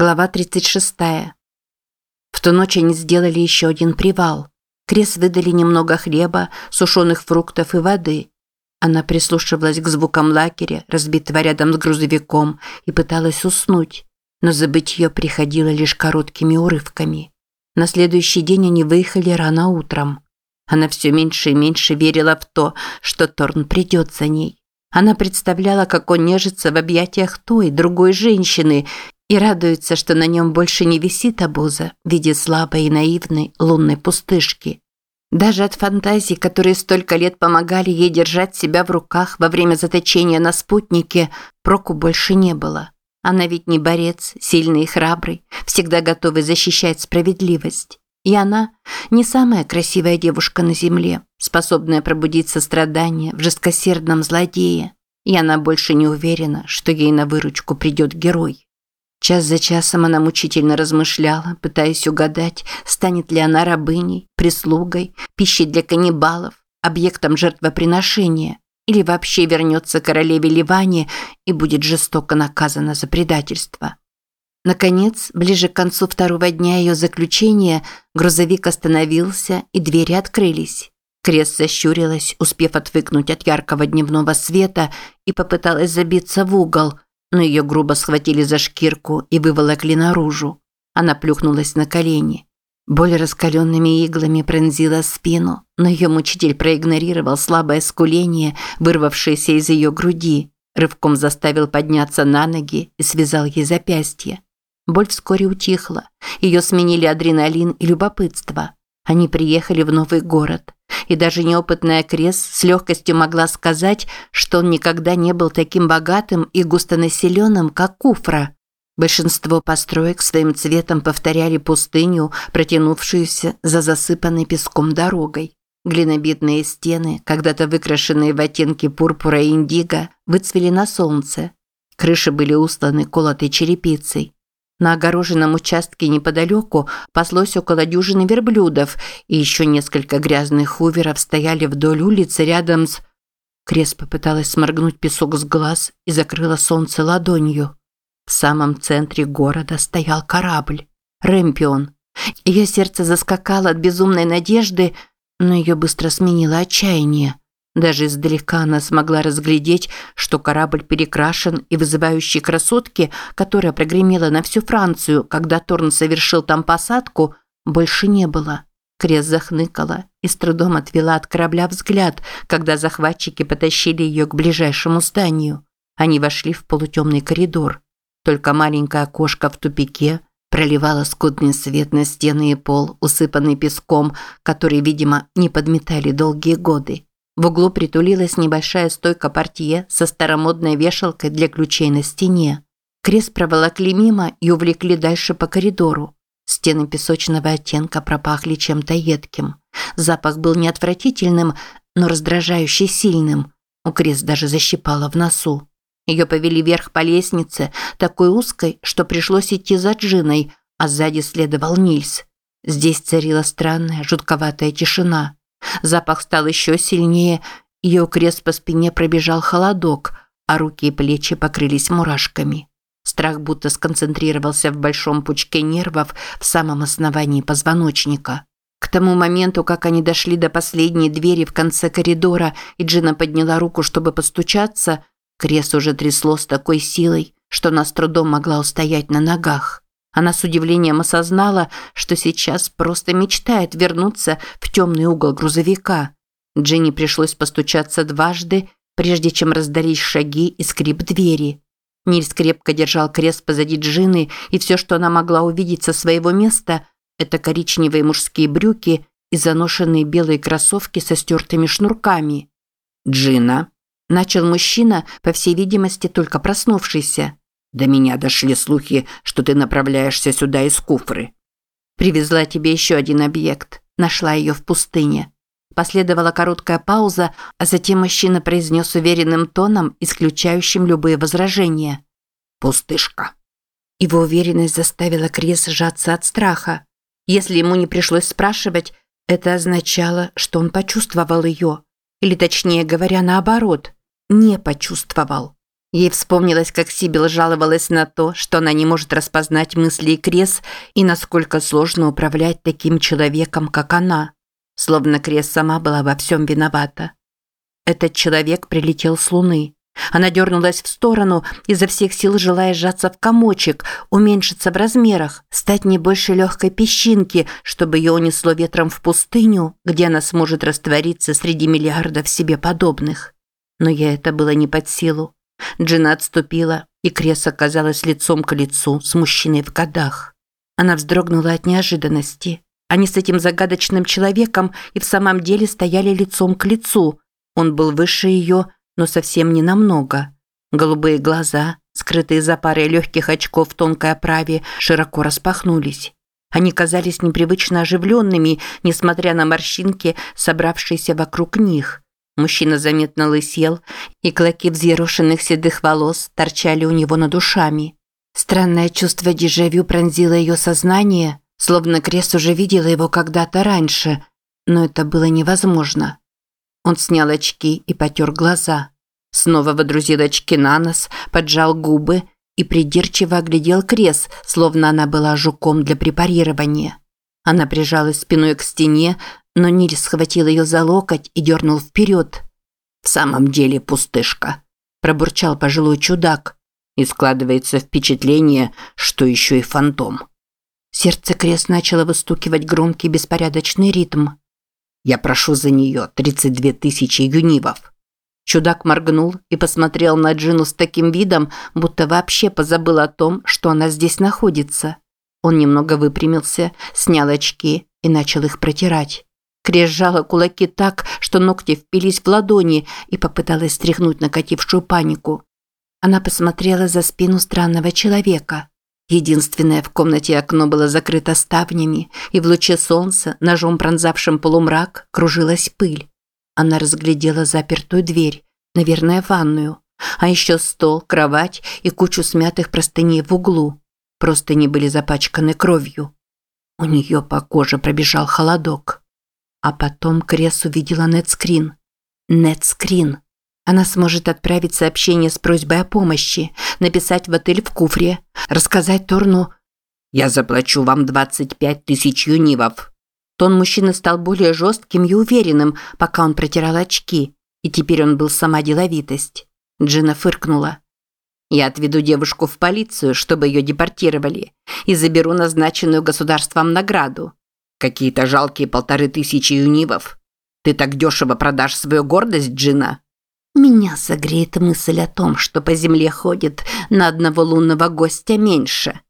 Глава 36. В ту ночь они сделали еще один привал. Крес выдали немного хлеба, сушеных фруктов и воды. Она прислушивалась к звукам лагеря, разбитого рядом с грузовиком, и пыталась уснуть, но забытье приходило лишь короткими урывками. На следующий день они выехали рано утром. Она все меньше и меньше верила в то, что Торн придет за ней. Она представляла, как он нежится в объятиях той, другой женщины, и радуется, что на нем больше не висит обуза в виде слабой и наивной лунной пустышки. Даже от фантазий, которые столько лет помогали ей держать себя в руках во время заточения на спутнике, проку больше не было. Она ведь не борец, сильный и храбрый, всегда готовый защищать справедливость. И она не самая красивая девушка на земле, способная пробудить сострадание в жесткосердном злодее. И она больше не уверена, что ей на выручку придет герой. Час за часом она мучительно размышляла, пытаясь угадать, станет ли она рабыней, прислугой, пищей для каннибалов, объектом жертвоприношения, или вообще вернется королеве Ливане и будет жестоко наказана за предательство. Наконец, ближе к концу второго дня ее заключения, грузовик остановился и двери открылись. Крест защурилась, успев отвыкнуть от яркого дневного света, и попыталась забиться в угол – но ее грубо схватили за шкирку и выволокли наружу. Она плюхнулась на колени. Боль раскаленными иглами пронзила спину, но ее мучитель проигнорировал слабое скуление, вырвавшееся из ее груди, рывком заставил подняться на ноги и связал ей запястье. Боль вскоре утихла. Ее сменили адреналин и любопытство. Они приехали в новый город и даже неопытная Крес с легкостью могла сказать, что он никогда не был таким богатым и густонаселенным, как Куфра. Большинство построек своим цветом повторяли пустыню, протянувшуюся за засыпанной песком дорогой. Глинобитные стены, когда-то выкрашенные в оттенки пурпура и индиго, выцвели на солнце. Крыши были устланы колотой черепицей. На огороженном участке неподалеку паслось около дюжины верблюдов, и еще несколько грязных хуверов стояли вдоль улицы рядом с... Крес попыталась сморгнуть песок с глаз и закрыла солнце ладонью. В самом центре города стоял корабль. Рэмпион. Ее сердце заскакало от безумной надежды, но ее быстро сменило отчаяние. Даже издалека она смогла разглядеть, что корабль перекрашен и вызывающей красотки, которая прогремела на всю Францию, когда Торн совершил там посадку, больше не было. Крес захныкала и с трудом отвела от корабля взгляд, когда захватчики потащили ее к ближайшему зданию. Они вошли в полутемный коридор. Только маленькое окошко в тупике проливало скудный свет на стены и пол, усыпанный песком, который, видимо, не подметали долгие годы. В углу притулилась небольшая стойка портье со старомодной вешалкой для ключей на стене. Крест проволокли мимо и увлекли дальше по коридору. Стены песочного оттенка пропахли чем-то едким. Запах был не отвратительным, но раздражающе сильным. У Крест даже защипало в носу. Ее повели вверх по лестнице, такой узкой, что пришлось идти за Джиной, а сзади следовал Нильс. Здесь царила странная, жутковатая тишина. Запах стал еще сильнее, ее крест по спине пробежал холодок, а руки и плечи покрылись мурашками. Страх будто сконцентрировался в большом пучке нервов в самом основании позвоночника. К тому моменту, как они дошли до последней двери в конце коридора, и Джина подняла руку, чтобы постучаться, крест уже трясло с такой силой, что она с трудом могла устоять на ногах. Она с удивлением осознала, что сейчас просто мечтает вернуться в темный угол грузовика. Дженни пришлось постучаться дважды, прежде чем раздались шаги и скрип двери. Нильс крепко держал крест позади Джины, и все, что она могла увидеть со своего места, это коричневые мужские брюки и заношенные белые кроссовки со стертыми шнурками. «Джина», – начал мужчина, по всей видимости, только проснувшийся. До меня дошли слухи, что ты направляешься сюда из Куфры. Привезла тебе еще один объект. Нашла ее в пустыне. Последовала короткая пауза, а затем мужчина произнес уверенным тоном, исключающим любые возражения. «Пустышка». Его уверенность заставила Крес сжаться от страха. Если ему не пришлось спрашивать, это означало, что он почувствовал ее. Или точнее говоря, наоборот, не почувствовал. Ей вспомнилось, как Сибил жаловалась на то, что она не может распознать мысли Крес и насколько сложно управлять таким человеком, как она. Словно Крес сама была во всем виновата. Этот человек прилетел с Луны. Она дернулась в сторону, изо всех сил желая сжаться в комочек, уменьшиться в размерах, стать не больше легкой песчинки, чтобы ее унесло ветром в пустыню, где она сможет раствориться среди миллиардов себе подобных. Но ей это было не под силу. Джина отступила, и Крес оказалась лицом к лицу с мужчиной в годах. Она вздрогнула от неожиданности. Они с этим загадочным человеком и в самом деле стояли лицом к лицу. Он был выше ее, но совсем не намного. Голубые глаза, скрытые за парой легких очков в тонкой оправе, широко распахнулись. Они казались непривычно оживленными, несмотря на морщинки, собравшиеся вокруг них – Мужчина заметно лысел, и клоки взъерошенных седых волос торчали у него над ушами. Странное чувство дежавю пронзило ее сознание, словно Крес уже видела его когда-то раньше, но это было невозможно. Он снял очки и потер глаза. Снова водрузил очки на нос, поджал губы и придирчиво оглядел Крес, словно она была жуком для препарирования. Она прижалась спиной к стене, но Ниль схватил ее за локоть и дернул вперед. «В самом деле пустышка», – пробурчал пожилой чудак. И складывается впечатление, что еще и фантом. Сердце крест начало выстукивать громкий беспорядочный ритм. «Я прошу за нее 32 тысячи юнивов». Чудак моргнул и посмотрел на Джину с таким видом, будто вообще позабыл о том, что она здесь находится. Он немного выпрямился, снял очки и начал их протирать. Крес сжала кулаки так, что ногти впились в ладони и попыталась стряхнуть накатившую панику. Она посмотрела за спину странного человека. Единственное в комнате окно было закрыто ставнями, и в луче солнца, ножом пронзавшим полумрак, кружилась пыль. Она разглядела запертую дверь, наверное, ванную, а еще стол, кровать и кучу смятых простыней в углу. Простыни были запачканы кровью. У нее по коже пробежал холодок. А потом Крес увидела нетскрин. Нетскрин. Она сможет отправить сообщение с просьбой о помощи, написать в отель в Куфре, рассказать Торну «Я заплачу вам 25 тысяч юнивов». Тон мужчины стал более жестким и уверенным, пока он протирал очки, и теперь он был сама деловитость. Джина фыркнула. «Я отведу девушку в полицию, чтобы ее депортировали, и заберу назначенную государством награду. Какие-то жалкие полторы тысячи юнивов. Ты так дешево продашь свою гордость, Джина? Меня согреет мысль о том, что по земле ходит на одного лунного гостя меньше.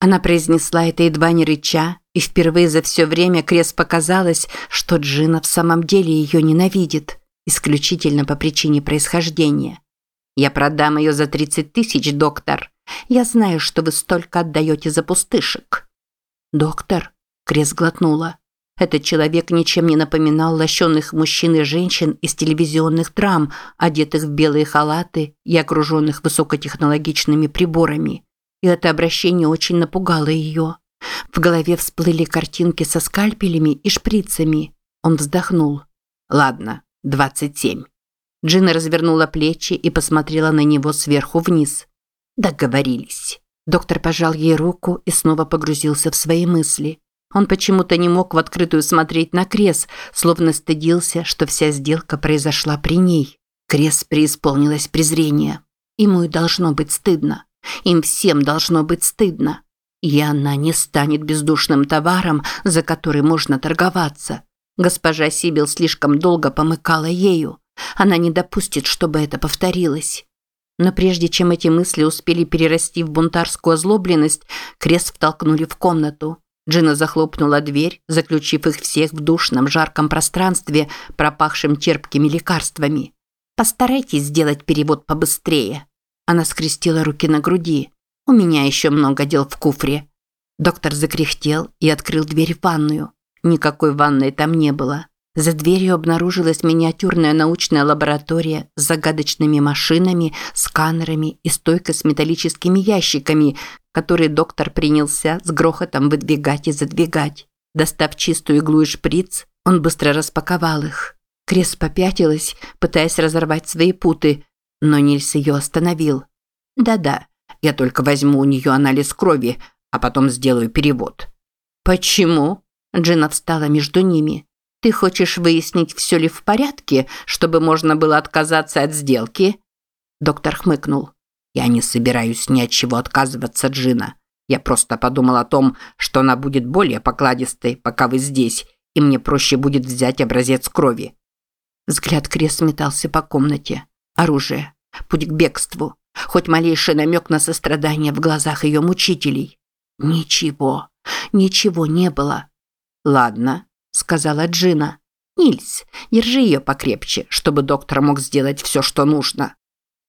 Она произнесла это едва не рыча, и впервые за все время Крес показалось, что Джина в самом деле ее ненавидит, исключительно по причине происхождения. «Я продам ее за 30 тысяч, доктор. Я знаю, что вы столько отдаете за пустышек». «Доктор?» Крес глотнула. Этот человек ничем не напоминал лощенных мужчин и женщин из телевизионных драм, одетых в белые халаты и окруженных высокотехнологичными приборами. И это обращение очень напугало ее. В голове всплыли картинки со скальпелями и шприцами. Он вздохнул. «Ладно, 27». Джина развернула плечи и посмотрела на него сверху вниз. «Договорились». Доктор пожал ей руку и снова погрузился в свои мысли. Он почему-то не мог в открытую смотреть на Крес, словно стыдился, что вся сделка произошла при ней. Крес преисполнилось презрение. Ему и должно быть стыдно. Им всем должно быть стыдно. И она не станет бездушным товаром, за который можно торговаться. Госпожа Сибил слишком долго помыкала ею. Она не допустит, чтобы это повторилось. Но прежде чем эти мысли успели перерасти в бунтарскую озлобленность, Крес втолкнули в комнату. Джина захлопнула дверь, заключив их всех в душном жарком пространстве, пропахшем терпкими лекарствами. «Постарайтесь сделать перевод побыстрее». Она скрестила руки на груди. «У меня еще много дел в куфре». Доктор закряхтел и открыл дверь в ванную. Никакой ванной там не было. За дверью обнаружилась миниатюрная научная лаборатория с загадочными машинами, сканерами и стойкой с металлическими ящиками, которые доктор принялся с грохотом выдвигать и задвигать. Достав чистую иглу и шприц, он быстро распаковал их. Крес попятилась, пытаясь разорвать свои путы, но Нильс ее остановил. «Да-да, я только возьму у нее анализ крови, а потом сделаю перевод». «Почему?» Джина встала между ними. «Ты хочешь выяснить, все ли в порядке, чтобы можно было отказаться от сделки?» Доктор хмыкнул. «Я не собираюсь ни от чего отказываться, Джина. Я просто подумал о том, что она будет более покладистой, пока вы здесь, и мне проще будет взять образец крови». Взгляд Крес метался по комнате. Оружие. Путь к бегству. Хоть малейший намек на сострадание в глазах ее мучителей. Ничего. Ничего не было. «Ладно», – сказала Джина. «Нильс, держи ее покрепче, чтобы доктор мог сделать все, что нужно».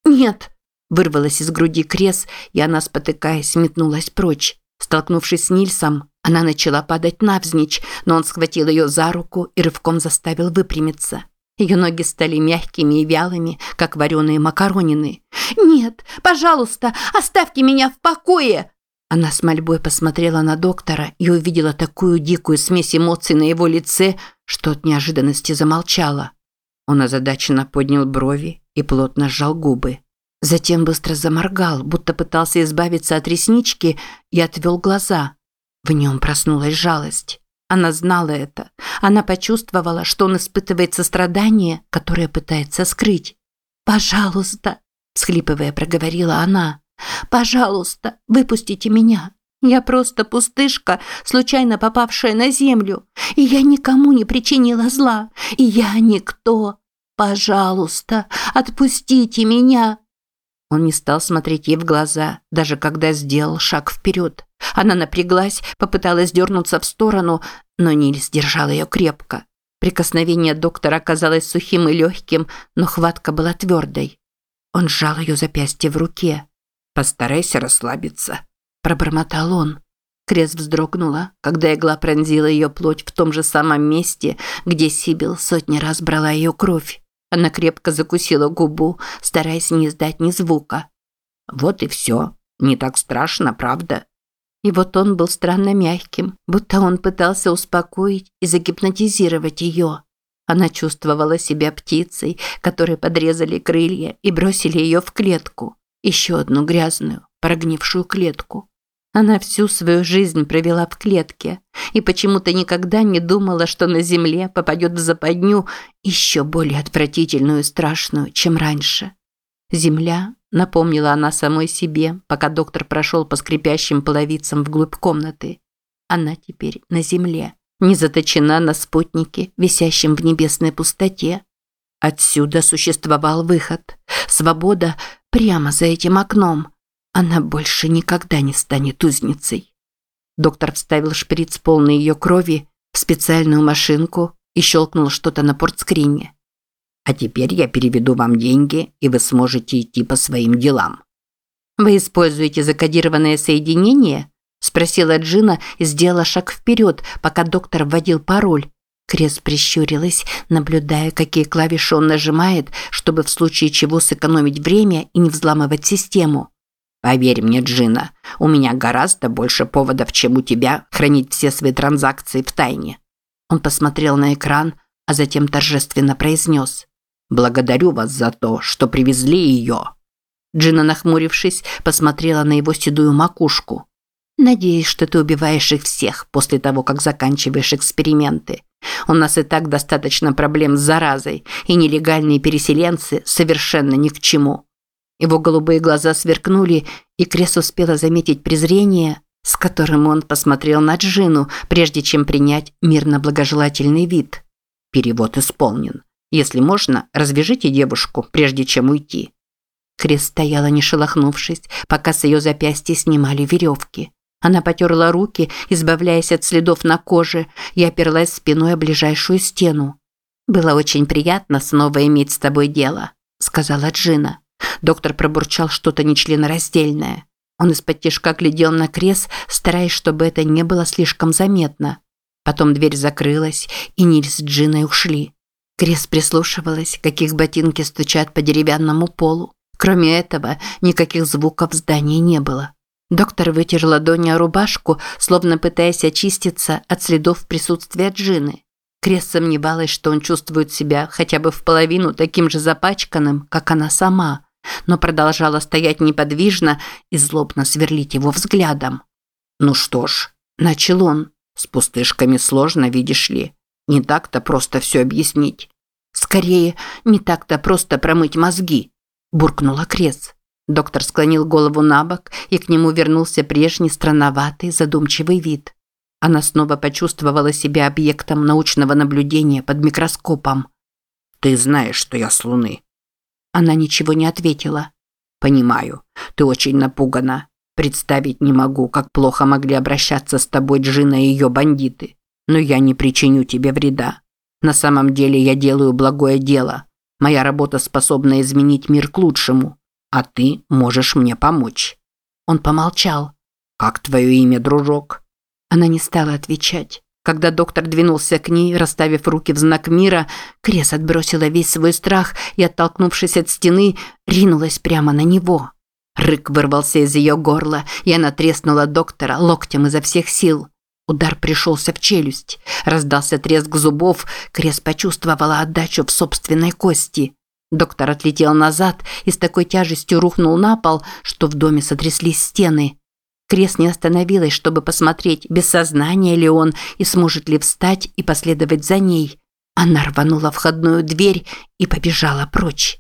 «Нет», – вырвалась из груди Крес, и она, спотыкаясь, метнулась прочь. Столкнувшись с Нильсом, она начала падать навзничь, но он схватил ее за руку и рывком заставил выпрямиться. Ее ноги стали мягкими и вялыми, как вареные макаронины. «Нет, пожалуйста, оставьте меня в покое!» Она с мольбой посмотрела на доктора и увидела такую дикую смесь эмоций на его лице, что от неожиданности замолчала. Он озадаченно поднял брови и плотно сжал губы. Затем быстро заморгал, будто пытался избавиться от реснички и отвел глаза. В нем проснулась жалость. Она знала это. Она почувствовала, что он испытывает сострадание, которое пытается скрыть. «Пожалуйста», – всхлипывая, проговорила она. «Пожалуйста, выпустите меня. Я просто пустышка, случайно попавшая на землю. И я никому не причинила зла. И я никто. Пожалуйста, отпустите меня». Он не стал смотреть ей в глаза, даже когда сделал шаг вперед. Она напряглась, попыталась дернуться в сторону, но Нильс держал ее крепко. Прикосновение доктора оказалось сухим и легким, но хватка была твердой. Он сжал ее запястье в руке. «Постарайся расслабиться», – пробормотал он. Крес вздрогнула, когда игла пронзила ее плоть в том же самом месте, где Сибил сотни раз брала ее кровь. Она крепко закусила губу, стараясь не издать ни звука. «Вот и все. Не так страшно, правда?» И вот он был странно мягким, будто он пытался успокоить и загипнотизировать ее. Она чувствовала себя птицей, которой подрезали крылья и бросили ее в клетку. Еще одну грязную, прогнившую клетку. Она всю свою жизнь провела в клетке и почему-то никогда не думала, что на земле попадет в западню еще более отвратительную и страшную, чем раньше. Земля напомнила она самой себе, пока доктор прошел по скрипящим половицам вглубь комнаты. Она теперь на земле, не заточена на спутнике, висящем в небесной пустоте. Отсюда существовал выход. Свобода прямо за этим окном. Она больше никогда не станет узницей. Доктор вставил шприц полный ее крови в специальную машинку и щелкнул что-то на портскрине. А теперь я переведу вам деньги, и вы сможете идти по своим делам. Вы используете закодированное соединение? спросила Джина и сделала шаг вперед, пока доктор вводил пароль. Крес прищурилась, наблюдая, какие клавиши он нажимает, чтобы в случае чего сэкономить время и не взламывать систему. Поверь мне, Джина, у меня гораздо больше поводов, чем у тебя, хранить все свои транзакции в тайне. Он посмотрел на экран, а затем торжественно произнес. Благодарю вас за то, что привезли ее». Джина, нахмурившись, посмотрела на его седую макушку. «Надеюсь, что ты убиваешь их всех после того, как заканчиваешь эксперименты. У нас и так достаточно проблем с заразой, и нелегальные переселенцы совершенно ни к чему». Его голубые глаза сверкнули, и Крес успела заметить презрение, с которым он посмотрел на Джину, прежде чем принять мирно-благожелательный вид. Перевод исполнен. Если можно, развяжите девушку, прежде чем уйти». Крис стояла не шелохнувшись, пока с ее запястья снимали веревки. Она потерла руки, избавляясь от следов на коже, и оперлась спиной о ближайшую стену. «Было очень приятно снова иметь с тобой дело», – сказала Джина. Доктор пробурчал что-то нечленораздельное. Он из-под тяжка глядел на Крес, стараясь, чтобы это не было слишком заметно. Потом дверь закрылась, и Нильс с Джиной ушли. Крис прислушивалась, как их ботинки стучат по деревянному полу. Кроме этого, никаких звуков в здании не было. Доктор вытер ладони о рубашку, словно пытаясь очиститься от следов присутствия Джины. Крес сомневалась, что он чувствует себя хотя бы в половину таким же запачканным, как она сама. но продолжала стоять неподвижно и злобно сверлить его взглядом. «Ну что ж», – начал он, – «с пустышками сложно, видишь ли. Не так-то просто все объяснить». «Скорее, не так-то просто промыть мозги», – буркнула Крес. Доктор склонил голову на бок, и к нему вернулся прежний странноватый, задумчивый вид. Она снова почувствовала себя объектом научного наблюдения под микроскопом. «Ты знаешь, что я с Луны». Она ничего не ответила. «Понимаю, ты очень напугана. Представить не могу, как плохо могли обращаться с тобой Джина и ее бандиты. Но я не причиню тебе вреда. На самом деле я делаю благое дело. Моя работа способна изменить мир к лучшему а ты можешь мне помочь». Он помолчал. «Как твое имя, дружок?» Она не стала отвечать. Когда доктор двинулся к ней, расставив руки в знак мира, Крес отбросила весь свой страх и, оттолкнувшись от стены, ринулась прямо на него. Рык вырвался из ее горла, и она треснула доктора локтем изо всех сил. Удар пришелся в челюсть. Раздался треск зубов, Крес почувствовала отдачу в собственной кости. Доктор отлетел назад и с такой тяжестью рухнул на пол, что в доме сотряслись стены. Крес не остановилась, чтобы посмотреть, без сознания ли он и сможет ли встать и последовать за ней. Она рванула входную дверь и побежала прочь.